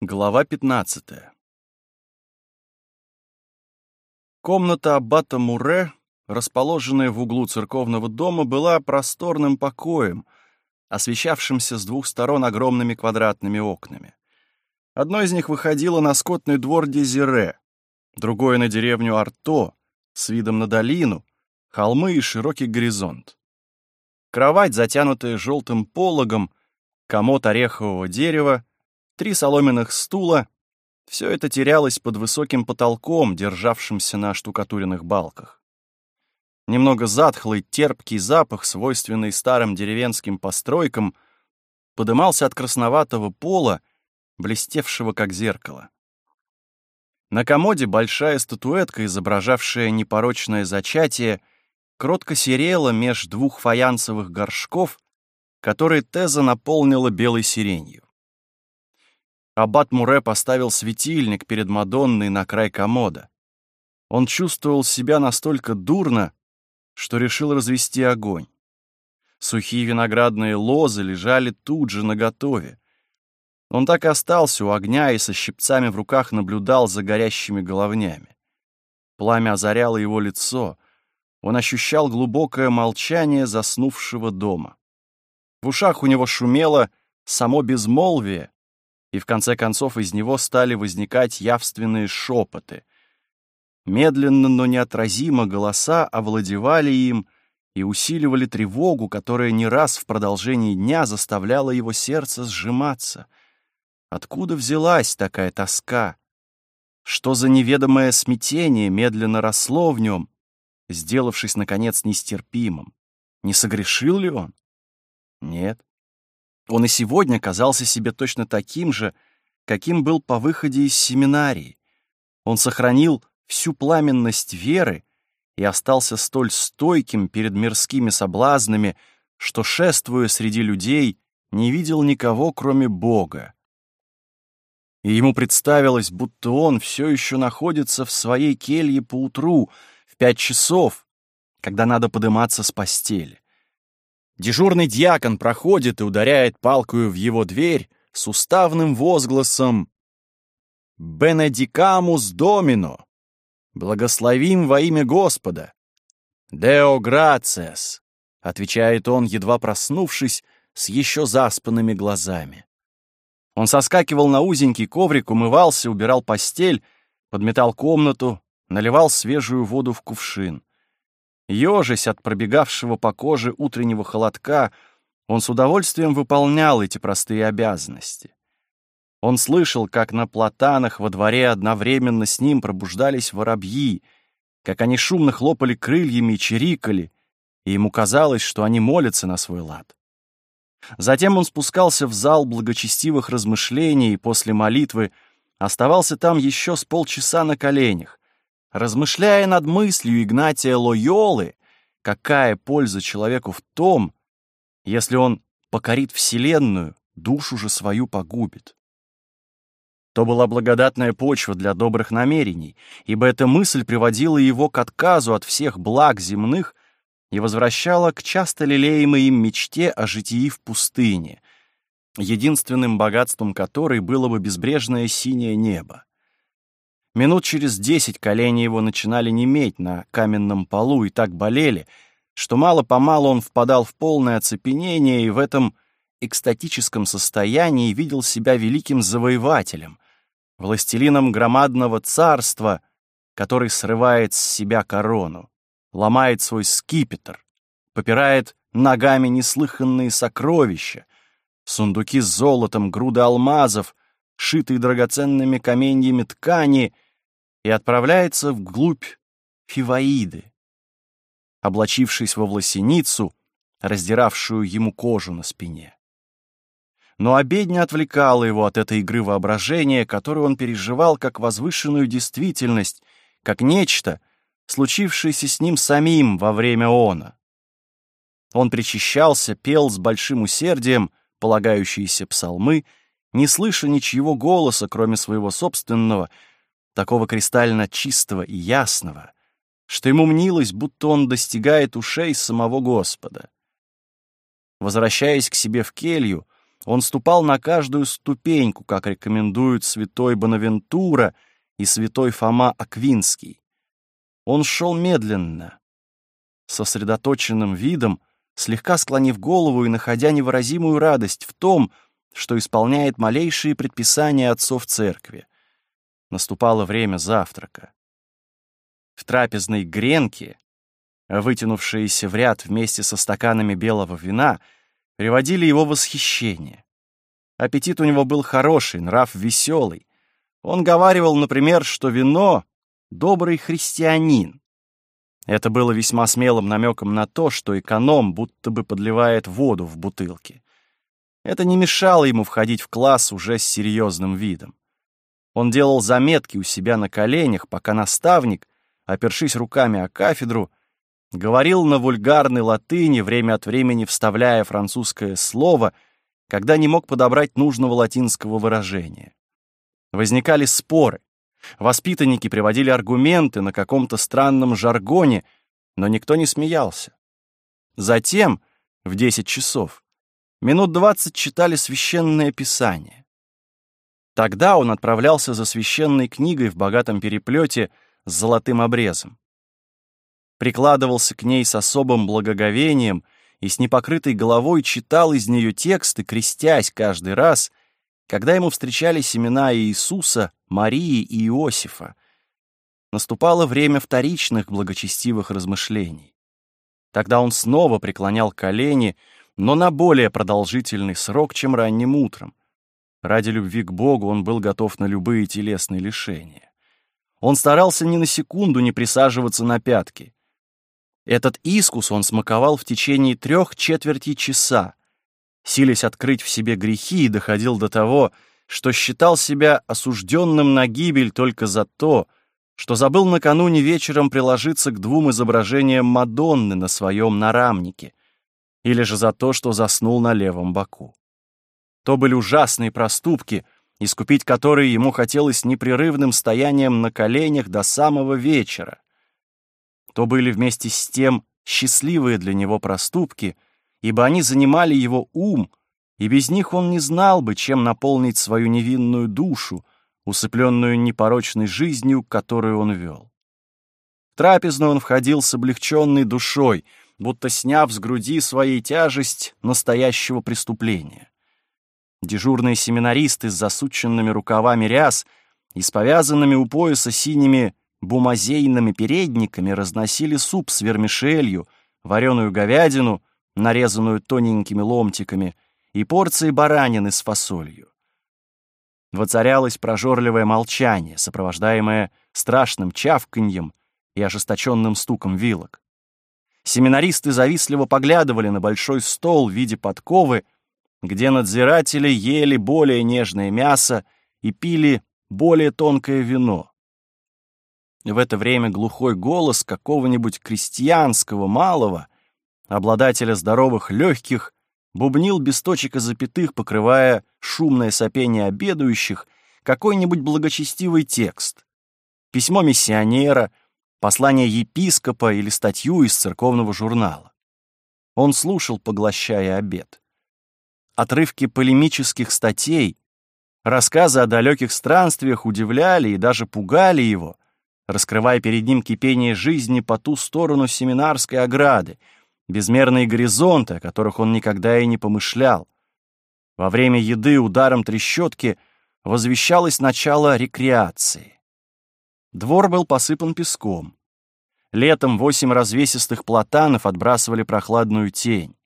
Глава 15 Комната аббата Муре, расположенная в углу церковного дома, была просторным покоем, освещавшимся с двух сторон огромными квадратными окнами. Одно из них выходило на скотный двор Дезире, другое — на деревню Арто, с видом на долину, холмы и широкий горизонт. Кровать, затянутая желтым пологом, комод орехового дерева, три соломенных стула — все это терялось под высоким потолком, державшимся на штукатуренных балках. Немного затхлый, терпкий запах, свойственный старым деревенским постройкам, подымался от красноватого пола, блестевшего как зеркало. На комоде большая статуэтка, изображавшая непорочное зачатие, кротко серела меж двух фаянсовых горшков, которые Теза наполнила белой сиренью. Аббат Муре поставил светильник перед Мадонной на край комода. Он чувствовал себя настолько дурно, что решил развести огонь. Сухие виноградные лозы лежали тут же наготове. Он так и остался у огня и со щипцами в руках наблюдал за горящими головнями. Пламя озаряло его лицо. Он ощущал глубокое молчание заснувшего дома. В ушах у него шумело само безмолвие, и в конце концов из него стали возникать явственные шепоты. Медленно, но неотразимо голоса овладевали им и усиливали тревогу, которая не раз в продолжении дня заставляла его сердце сжиматься. Откуда взялась такая тоска? Что за неведомое смятение медленно росло в нем, сделавшись, наконец, нестерпимым? Не согрешил ли он? Нет. Он и сегодня казался себе точно таким же, каким был по выходе из семинарии. Он сохранил всю пламенность веры и остался столь стойким перед мирскими соблазнами, что, шествуя среди людей, не видел никого, кроме Бога. И ему представилось, будто он все еще находится в своей келье поутру, в пять часов, когда надо подниматься с постели. Дежурный дьякон проходит и ударяет палкою в его дверь с уставным возгласом «Бенедикамус домино» «Благословим во имя Господа». «Део грациас», — отвечает он, едва проснувшись, с еще заспанными глазами. Он соскакивал на узенький коврик, умывался, убирал постель, подметал комнату, наливал свежую воду в кувшин. Ёжась от пробегавшего по коже утреннего холодка, он с удовольствием выполнял эти простые обязанности. Он слышал, как на платанах во дворе одновременно с ним пробуждались воробьи, как они шумно хлопали крыльями и чирикали, и ему казалось, что они молятся на свой лад. Затем он спускался в зал благочестивых размышлений и после молитвы оставался там еще с полчаса на коленях, размышляя над мыслью Игнатия Лойолы, какая польза человеку в том, если он покорит Вселенную, душу же свою погубит. То была благодатная почва для добрых намерений, ибо эта мысль приводила его к отказу от всех благ земных и возвращала к часто лелеемой им мечте о житии в пустыне, единственным богатством которой было бы безбрежное синее небо. Минут через десять колени его начинали неметь на каменном полу и так болели, что мало-помалу он впадал в полное оцепенение и в этом экстатическом состоянии видел себя великим завоевателем, властелином громадного царства, который срывает с себя корону, ломает свой скипетр, попирает ногами неслыханные сокровища, сундуки с золотом, груды алмазов, шитые драгоценными каменьями ткани, и отправляется вглубь Фиваиды, облачившись во власеницу, раздиравшую ему кожу на спине. Но обедня отвлекала его от этой игры воображения, которую он переживал как возвышенную действительность, как нечто, случившееся с ним самим во время она. Он причащался, пел с большим усердием полагающиеся псалмы не слыша ничьего голоса, кроме своего собственного, такого кристально чистого и ясного, что ему мнилось, будто он достигает ушей самого Господа. Возвращаясь к себе в келью, Он ступал на каждую ступеньку, как рекомендуют святой Бонавентура и святой Фома Аквинский. Он шел медленно, сосредоточенным видом, слегка склонив голову и находя невыразимую радость в том, что исполняет малейшие предписания отцов церкви. Наступало время завтрака. В трапезной гренке, вытянувшиеся в ряд вместе со стаканами белого вина, приводили его восхищение. Аппетит у него был хороший, нрав веселый. Он говаривал, например, что вино — добрый христианин. Это было весьма смелым намеком на то, что эконом будто бы подливает воду в бутылки. Это не мешало ему входить в класс уже с серьезным видом. Он делал заметки у себя на коленях, пока наставник, опершись руками о кафедру, говорил на вульгарной латыни, время от времени вставляя французское слово, когда не мог подобрать нужного латинского выражения. Возникали споры. Воспитанники приводили аргументы на каком-то странном жаргоне, но никто не смеялся. Затем, в десять часов, минут двадцать читали священное писание. Тогда он отправлялся за священной книгой в богатом переплете с золотым обрезом. Прикладывался к ней с особым благоговением и с непокрытой головой читал из нее тексты, крестясь каждый раз, когда ему встречались имена Иисуса, Марии и Иосифа, наступало время вторичных благочестивых размышлений. Тогда он снова преклонял колени, но на более продолжительный срок, чем ранним утром. Ради любви к Богу он был готов на любые телесные лишения. Он старался ни на секунду не присаживаться на пятки. Этот искус он смаковал в течение трех четверти часа, силясь открыть в себе грехи, и доходил до того, что считал себя осужденным на гибель только за то, что забыл накануне вечером приложиться к двум изображениям Мадонны на своем нарамнике, или же за то, что заснул на левом боку. То были ужасные проступки, искупить которые ему хотелось непрерывным стоянием на коленях до самого вечера. То были вместе с тем счастливые для него проступки — ибо они занимали его ум, и без них он не знал бы, чем наполнить свою невинную душу, усыпленную непорочной жизнью, которую он вел. В трапезную он входил с облегченной душой, будто сняв с груди своей тяжесть настоящего преступления. Дежурные семинаристы с засученными рукавами ряс и с повязанными у пояса синими бумазейными передниками разносили суп с вермишелью, вареную говядину нарезанную тоненькими ломтиками, и порции баранины с фасолью. Воцарялось прожорливое молчание, сопровождаемое страшным чавканьем и ожесточенным стуком вилок. Семинаристы завистливо поглядывали на большой стол в виде подковы, где надзиратели ели более нежное мясо и пили более тонкое вино. В это время глухой голос какого-нибудь крестьянского малого — обладателя здоровых легких, бубнил без точек и запятых, покрывая шумное сопение обедающих, какой-нибудь благочестивый текст. Письмо миссионера, послание епископа или статью из церковного журнала. Он слушал, поглощая обед. Отрывки полемических статей, рассказы о далеких странствиях удивляли и даже пугали его, раскрывая перед ним кипение жизни по ту сторону семинарской ограды, безмерные горизонты, о которых он никогда и не помышлял. Во время еды ударом трещотки возвещалось начало рекреации. Двор был посыпан песком. Летом восемь развесистых платанов отбрасывали прохладную тень.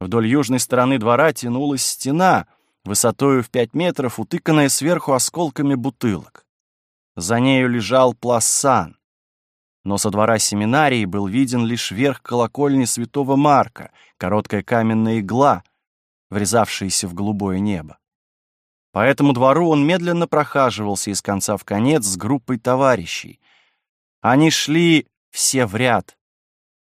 Вдоль южной стороны двора тянулась стена, высотою в пять метров, утыканная сверху осколками бутылок. За нею лежал пласан, но со двора семинарии был виден лишь верх колокольни святого Марка, короткая каменная игла, врезавшаяся в голубое небо. По этому двору он медленно прохаживался из конца в конец с группой товарищей. Они шли все в ряд.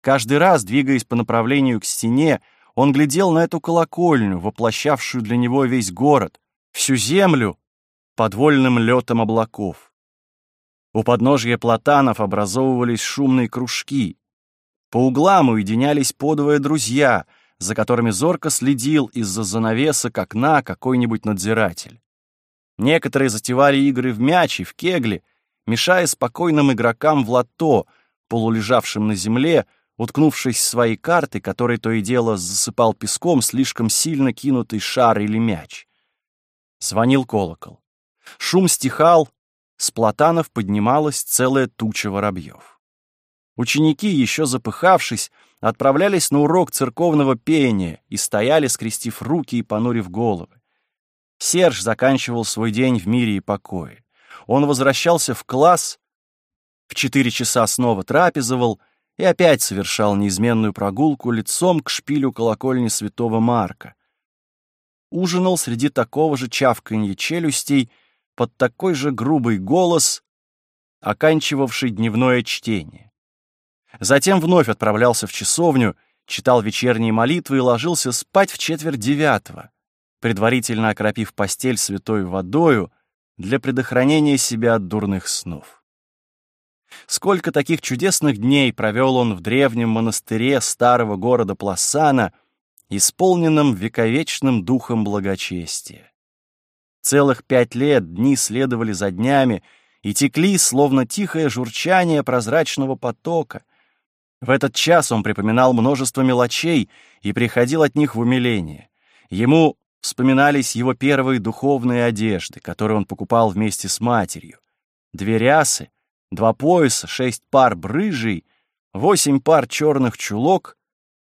Каждый раз, двигаясь по направлению к стене, он глядел на эту колокольню, воплощавшую для него весь город, всю землю под вольным летом облаков. У подножья платанов образовывались шумные кружки. По углам уединялись подвое друзья, за которыми зорко следил из-за занавесок окна какой-нибудь надзиратель. Некоторые затевали игры в мяч и в кегли, мешая спокойным игрокам в лото, полулежавшим на земле, уткнувшись в свои карты, которые то и дело засыпал песком слишком сильно кинутый шар или мяч. Звонил колокол. Шум стихал, с платанов поднималась целая туча воробьев. Ученики, еще запыхавшись, отправлялись на урок церковного пения и стояли, скрестив руки и понурив головы. Серж заканчивал свой день в мире и покое. Он возвращался в класс, в четыре часа снова трапезовал и опять совершал неизменную прогулку лицом к шпилю колокольни святого Марка. Ужинал среди такого же чавканья челюстей под такой же грубый голос, оканчивавший дневное чтение. Затем вновь отправлялся в часовню, читал вечерние молитвы и ложился спать в четверть девятого, предварительно окропив постель святой водою для предохранения себя от дурных снов. Сколько таких чудесных дней провел он в древнем монастыре старого города Пласана, исполненном вековечным духом благочестия. Целых пять лет дни следовали за днями и текли, словно тихое журчание прозрачного потока, в этот час он припоминал множество мелочей и приходил от них в умиление. Ему вспоминались его первые духовные одежды, которые он покупал вместе с матерью. Две рясы, два пояса, шесть пар брыжей, восемь пар черных чулок,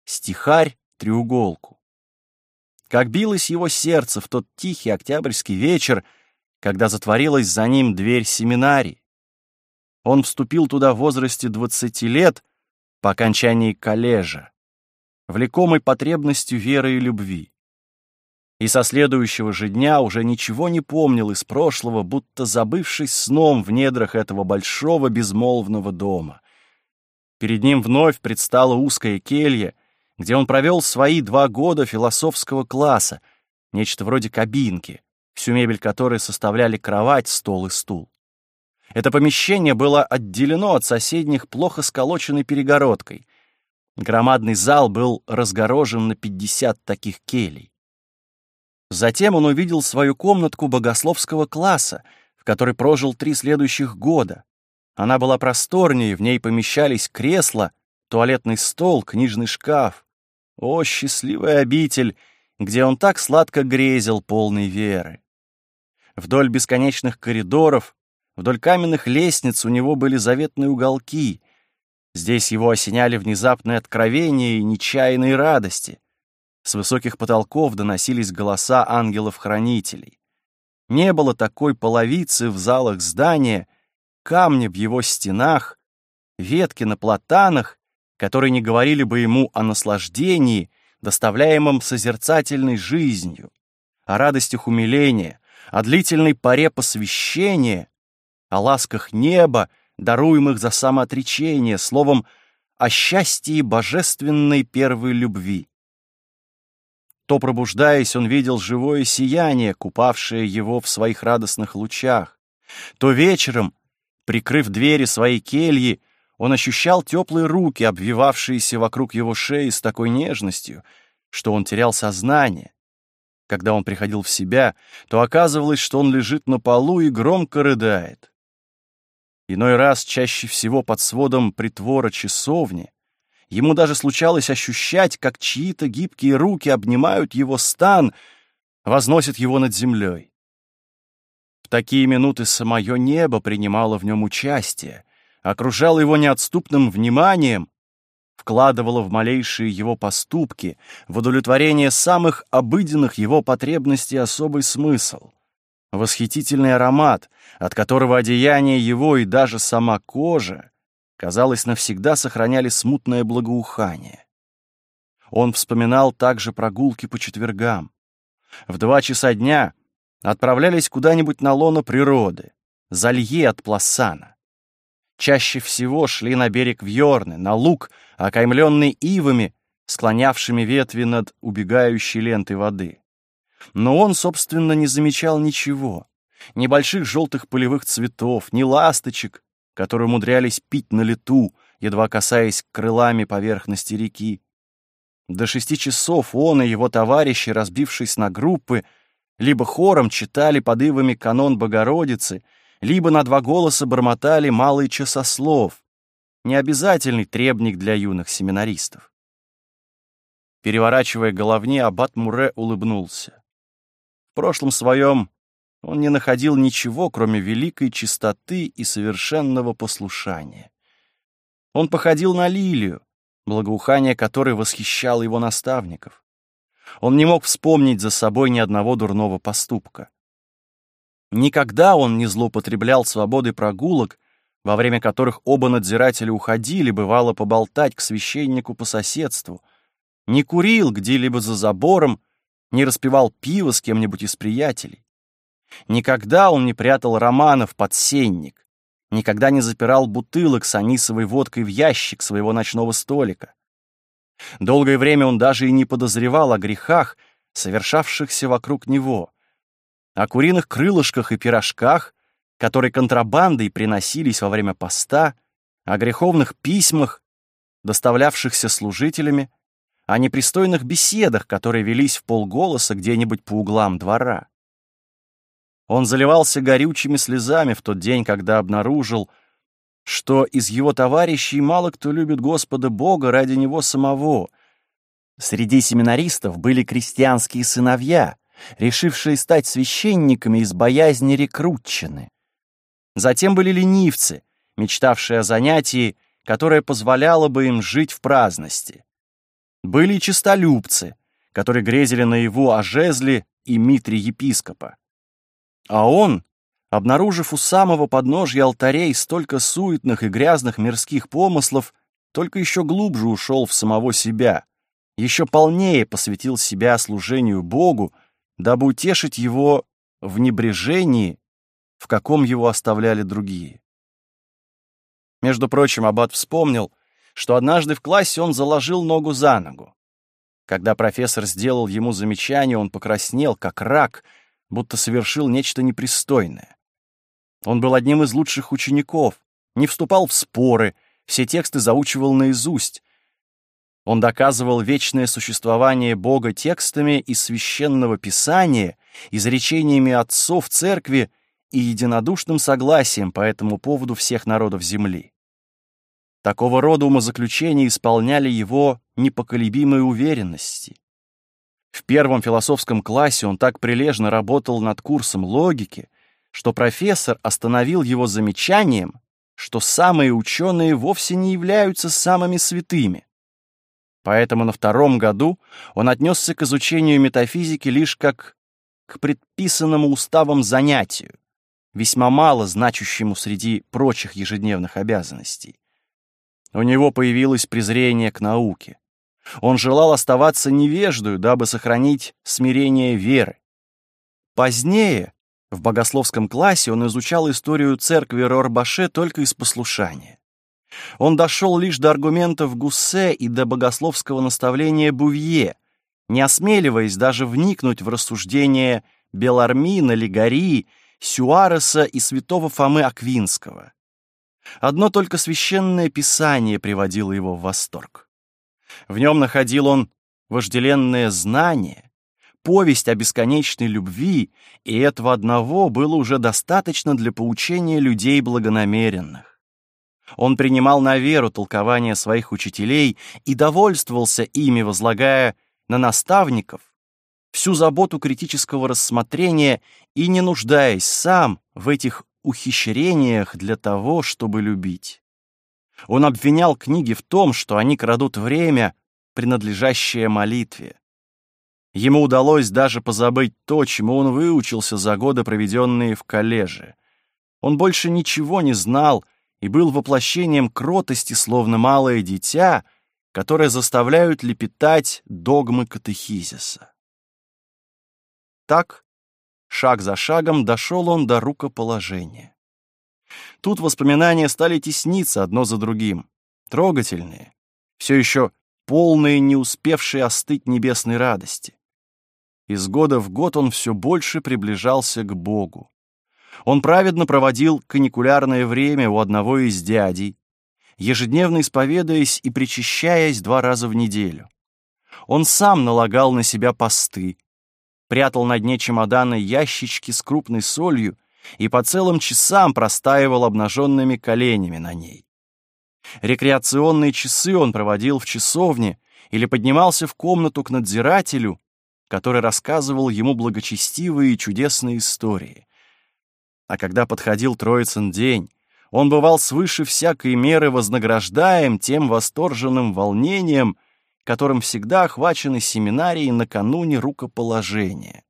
стихарь, треуголку. Как билось его сердце в тот тихий октябрьский вечер, когда затворилась за ним дверь семинарии. Он вступил туда в возрасте двадцати лет — по окончании коллежа, влекомой потребностью веры и любви. И со следующего же дня уже ничего не помнил из прошлого, будто забывшись сном в недрах этого большого безмолвного дома. Перед ним вновь предстала узкая келья, где он провел свои два года философского класса, нечто вроде кабинки, всю мебель которой составляли кровать, стол и стул. Это помещение было отделено от соседних плохо сколоченной перегородкой. Громадный зал был разгорожен на 50 таких келей. Затем он увидел свою комнатку богословского класса, в которой прожил три следующих года. Она была просторнее, в ней помещались кресла, туалетный стол, книжный шкаф. О, счастливый обитель, где он так сладко грезил, полной веры. Вдоль бесконечных коридоров, Вдоль каменных лестниц у него были заветные уголки. Здесь его осеняли внезапные откровения и нечаянные радости. С высоких потолков доносились голоса ангелов-хранителей. Не было такой половицы в залах здания, камня в его стенах, ветки на платанах, которые не говорили бы ему о наслаждении, доставляемом созерцательной жизнью, о радостях умиления, о длительной паре посвящения, о ласках неба, даруемых за самоотречение, словом, о счастье божественной первой любви. То, пробуждаясь, он видел живое сияние, купавшее его в своих радостных лучах, то вечером, прикрыв двери своей кельи, он ощущал теплые руки, обвивавшиеся вокруг его шеи с такой нежностью, что он терял сознание. Когда он приходил в себя, то оказывалось, что он лежит на полу и громко рыдает. Иной раз, чаще всего под сводом притвора часовни, ему даже случалось ощущать, как чьи-то гибкие руки обнимают его стан, возносят его над землей. В такие минуты самое небо принимало в нем участие, окружало его неотступным вниманием, вкладывало в малейшие его поступки, в удовлетворение самых обыденных его потребностей особый смысл — восхитительный аромат, от которого одеяние его и даже сама кожа, казалось, навсегда сохраняли смутное благоухание. Он вспоминал также прогулки по четвергам. В два часа дня отправлялись куда-нибудь на лоно природы, за лье от Пласана. Чаще всего шли на берег Вьорны, на луг, окаймленный ивами, склонявшими ветви над убегающей лентой воды. Но он, собственно, не замечал ничего. Ни больших желтых полевых цветов, ни ласточек, которые умудрялись пить на лету, едва касаясь крылами поверхности реки. До шести часов он и его товарищи, разбившись на группы, либо хором читали под ивами канон Богородицы, либо на два голоса бормотали малый часослов, необязательный требник для юных семинаристов. Переворачивая головни, аббат Муре улыбнулся. В прошлом своем он не находил ничего, кроме великой чистоты и совершенного послушания. Он походил на лилию, благоухание которой восхищало его наставников. Он не мог вспомнить за собой ни одного дурного поступка. Никогда он не злоупотреблял свободой прогулок, во время которых оба надзирателя уходили, бывало, поболтать к священнику по соседству, не курил где-либо за забором, не распивал пиво с кем-нибудь из приятелей. Никогда он не прятал романов под сенник, никогда не запирал бутылок с анисовой водкой в ящик своего ночного столика. Долгое время он даже и не подозревал о грехах, совершавшихся вокруг него, о куриных крылышках и пирожках, которые контрабандой приносились во время поста, о греховных письмах, доставлявшихся служителями, о непристойных беседах, которые велись в полголоса где-нибудь по углам двора. Он заливался горючими слезами в тот день, когда обнаружил, что из его товарищей мало кто любит Господа Бога ради него самого. Среди семинаристов были крестьянские сыновья, решившие стать священниками из боязни рекрутчины. Затем были ленивцы, мечтавшие о занятии, которое позволяло бы им жить в праздности. Были и честолюбцы, которые грезили наяву о жезле и митре епископа. А он, обнаружив у самого подножья алтарей столько суетных и грязных мирских помыслов, только еще глубже ушел в самого себя, еще полнее посвятил себя служению Богу, дабы утешить его в небрежении, в каком его оставляли другие. Между прочим, Аббат вспомнил, что однажды в классе он заложил ногу за ногу. Когда профессор сделал ему замечание, он покраснел, как рак — будто совершил нечто непристойное. Он был одним из лучших учеников, не вступал в споры, все тексты заучивал наизусть. Он доказывал вечное существование Бога текстами из священного писания, изречениями отцов церкви и единодушным согласием по этому поводу всех народов земли. Такого рода умозаключения исполняли его непоколебимой уверенности. В первом философском классе он так прилежно работал над курсом логики, что профессор остановил его замечанием, что самые ученые вовсе не являются самыми святыми. Поэтому на втором году он отнесся к изучению метафизики лишь как к предписанному уставом занятию, весьма мало значащему среди прочих ежедневных обязанностей. У него появилось презрение к науке. Он желал оставаться невеждою, дабы сохранить смирение веры. Позднее, в богословском классе, он изучал историю церкви Рорбаше только из послушания. Он дошел лишь до аргументов Гуссе и до богословского наставления Бувье, не осмеливаясь даже вникнуть в рассуждения Белармина, Легари, Сюареса и святого Фомы Аквинского. Одно только священное писание приводило его в восторг. В нем находил он вожделенное знание, повесть о бесконечной любви, и этого одного было уже достаточно для поучения людей благонамеренных. Он принимал на веру толкования своих учителей и довольствовался ими, возлагая на наставников всю заботу критического рассмотрения и не нуждаясь сам в этих ухищрениях для того, чтобы любить. Он обвинял книги в том, что они крадут время, принадлежащее молитве. Ему удалось даже позабыть то, чему он выучился за годы, проведенные в коллеже. Он больше ничего не знал и был воплощением кротости, словно малое дитя, которое заставляют лепетать догмы катехизиса. Так, шаг за шагом, дошел он до рукоположения. Тут воспоминания стали тесниться одно за другим, трогательные, все еще полные, не успевшие остыть небесной радости. Из года в год он все больше приближался к Богу. Он праведно проводил каникулярное время у одного из дядей, ежедневно исповедуясь и причащаясь два раза в неделю. он сам налагал на себя посты, прятал на дне чемодана ящички с крупной солью и по целым часам простаивал обнаженными коленями на ней. Рекреационные часы он проводил в часовне или поднимался в комнату к надзирателю, который рассказывал ему благочестивые и чудесные истории. А когда подходил Троицын день, он бывал свыше всякой меры вознаграждаем тем восторженным волнением, которым всегда охвачены семинарии накануне рукоположения.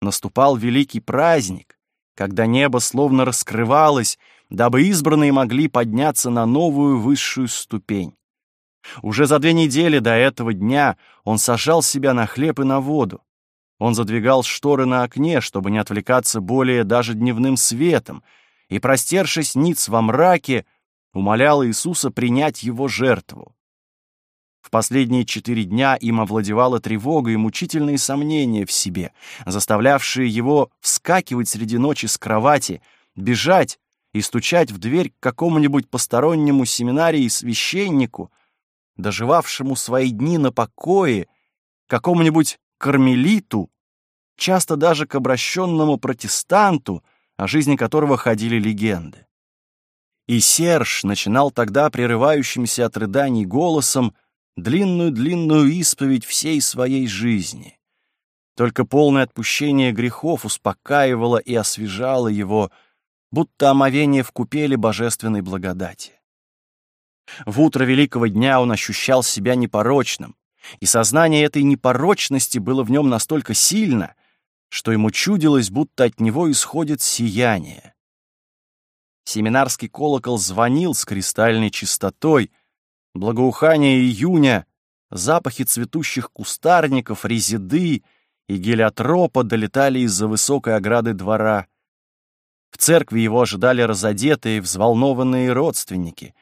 Наступал великий праздник, когда небо словно раскрывалось, дабы избранные могли подняться на новую высшую ступень. Уже за две недели до этого дня он сажал себя на хлеб и на воду. Он задвигал шторы на окне, чтобы не отвлекаться более даже дневным светом, и, простершись ниц во мраке, умолял Иисуса принять его жертву. Последние четыре дня им овладевала тревога и мучительные сомнения в себе, заставлявшие его вскакивать среди ночи с кровати, бежать и стучать в дверь к какому-нибудь постороннему семинарии священнику, доживавшему свои дни на покое, какому-нибудь кармелиту, часто даже к обращенному протестанту, о жизни которого ходили легенды. И Серж начинал тогда прерывающимся от рыданий голосом длинную-длинную исповедь всей своей жизни. Только полное отпущение грехов успокаивало и освежало его, будто омовение в купеле божественной благодати. В утро великого дня он ощущал себя непорочным, и сознание этой непорочности было в нем настолько сильно, что ему чудилось, будто от него исходит сияние. Семинарский колокол звонил с кристальной чистотой, благоухание июня, запахи цветущих кустарников, резиды и гелиотропа долетали из-за высокой ограды двора. В церкви его ожидали разодетые, взволнованные родственники.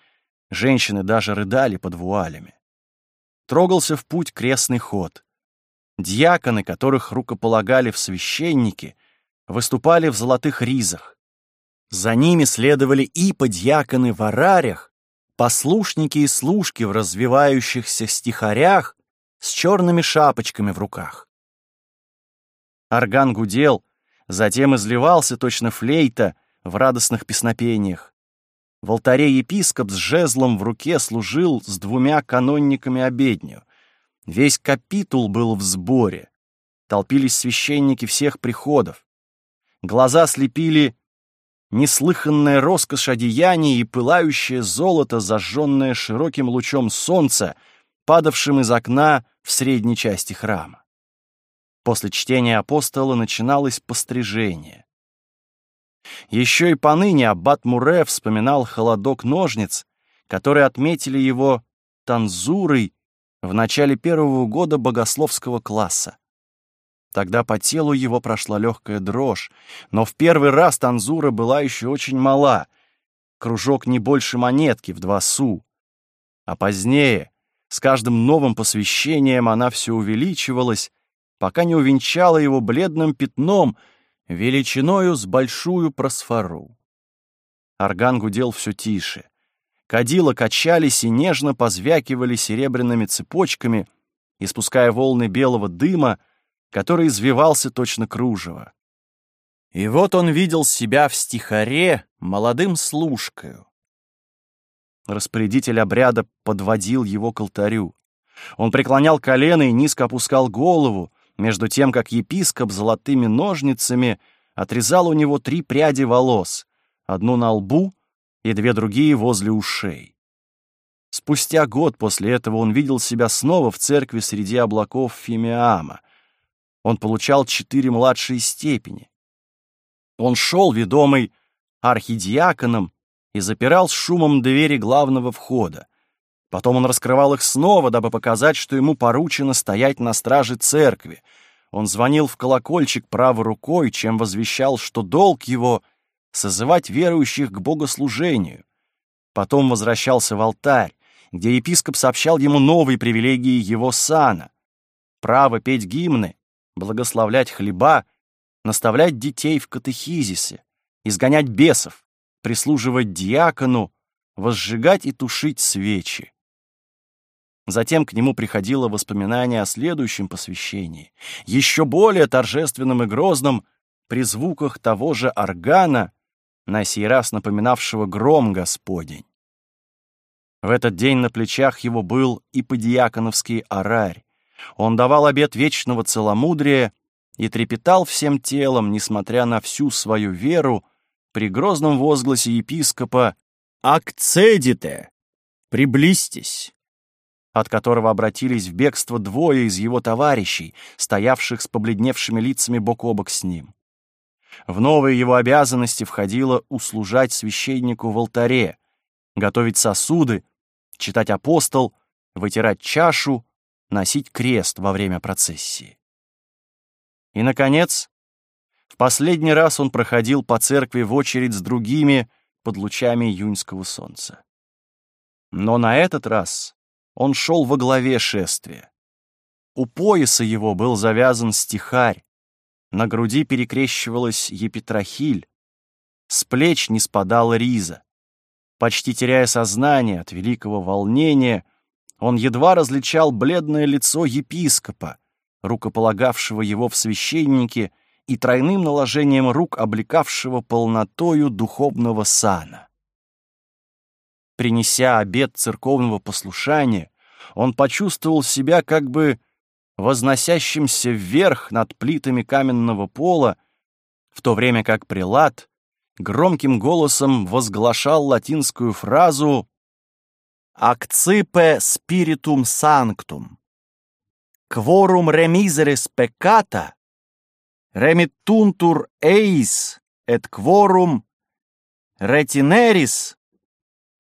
Женщины даже рыдали под вуалями. Трогался в путь крестный ход. Дьяконы, которых рукополагали в священники, выступали в золотых ризах. За ними следовали и подьяконы в арарях, послушники и служки в развивающихся стихарях с черными шапочками в руках. Орган гудел, затем изливался точно флейта в радостных песнопениях. В алтаре епископ с жезлом в руке служил с двумя канонниками обедню. Весь капитул был в сборе. Толпились священники всех приходов. Глаза слепили неслыханная роскошь одеяний и пылающее золото, зажженное широким лучом солнца, падавшим из окна в средней части храма. После чтения апостола начиналось пострижение. Еще и поныне аббат Муре вспоминал холодок ножниц, которые отметили его танзурой в начале первого года богословского класса. Тогда по телу его прошла легкая дрожь, но в первый раз танзура была еще очень мала, кружок не больше монетки в два су. А позднее, с каждым новым посвящением она все увеличивалась, пока не увенчала его бледным пятном, величиною с большую просфору. Орган гудел все тише. Кадила качались и нежно позвякивали серебряными цепочками, испуская волны белого дыма, который извивался точно кружево. И вот он видел себя в стихаре молодым служкою. Распорядитель обряда подводил его к алтарю. Он преклонял колено и низко опускал голову, между тем, как епископ золотыми ножницами отрезал у него три пряди волос, одну на лбу и две другие возле ушей. Спустя год после этого он видел себя снова в церкви среди облаков Фимиама — он получал четыре младшие степени. Он шел, ведомый архидиаконом, и запирал с шумом двери главного входа. Потом он раскрывал их снова, дабы показать, что ему поручено стоять на страже церкви. Он звонил в колокольчик правой рукой, чем возвещал, что долг его — созывать верующих к богослужению. Потом возвращался в алтарь, где епископ сообщал ему новые привилегии его сана. Право петь гимны, благословлять хлеба, наставлять детей в катехизисе, изгонять бесов, прислуживать диакону, возжигать и тушить свечи. Затем к нему приходило воспоминание о следующем посвящении, еще более торжественном и грозном, при звуках того же органа, на сей раз напоминавшего гром Господень. В этот день на плечах его был и подиаконовский орарь. Он давал обет вечного целомудрия и трепетал всем телом, несмотря на всю свою веру, при грозном возгласе епископа «Акцедите! Приблизьтесь!» от которого обратились в бегство двое из его товарищей, стоявших с побледневшими лицами бок о бок с ним. В новые его обязанности входило услужать священнику в алтаре, готовить сосуды, читать апостол, вытирать чашу, носить крест во время процессии. И, наконец, в последний раз он проходил по церкви в очередь с другими под лучами июньского солнца. Но на этот раз он шел во главе шествия. У пояса его был завязан стихарь, на груди перекрещивалась епитрахиль, с плеч не спадала риза. Почти теряя сознание от великого волнения, он едва различал бледное лицо епископа, рукополагавшего его в священнике и тройным наложением рук облекавшего полнотою духовного сана. Принеся обет церковного послушания, он почувствовал себя как бы возносящимся вверх над плитами каменного пола, в то время как прилад громким голосом возглашал латинскую фразу «Акципе spiritum sanctum, quorum remiseris peccata, remittuntur eis et quorum retineris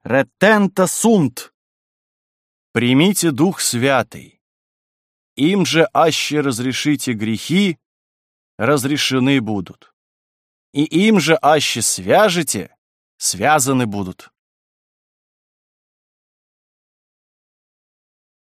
retenta sunt». «Примите Дух Святый, им же аще разрешите грехи, разрешены будут и им же аще свяжете, связаны будут.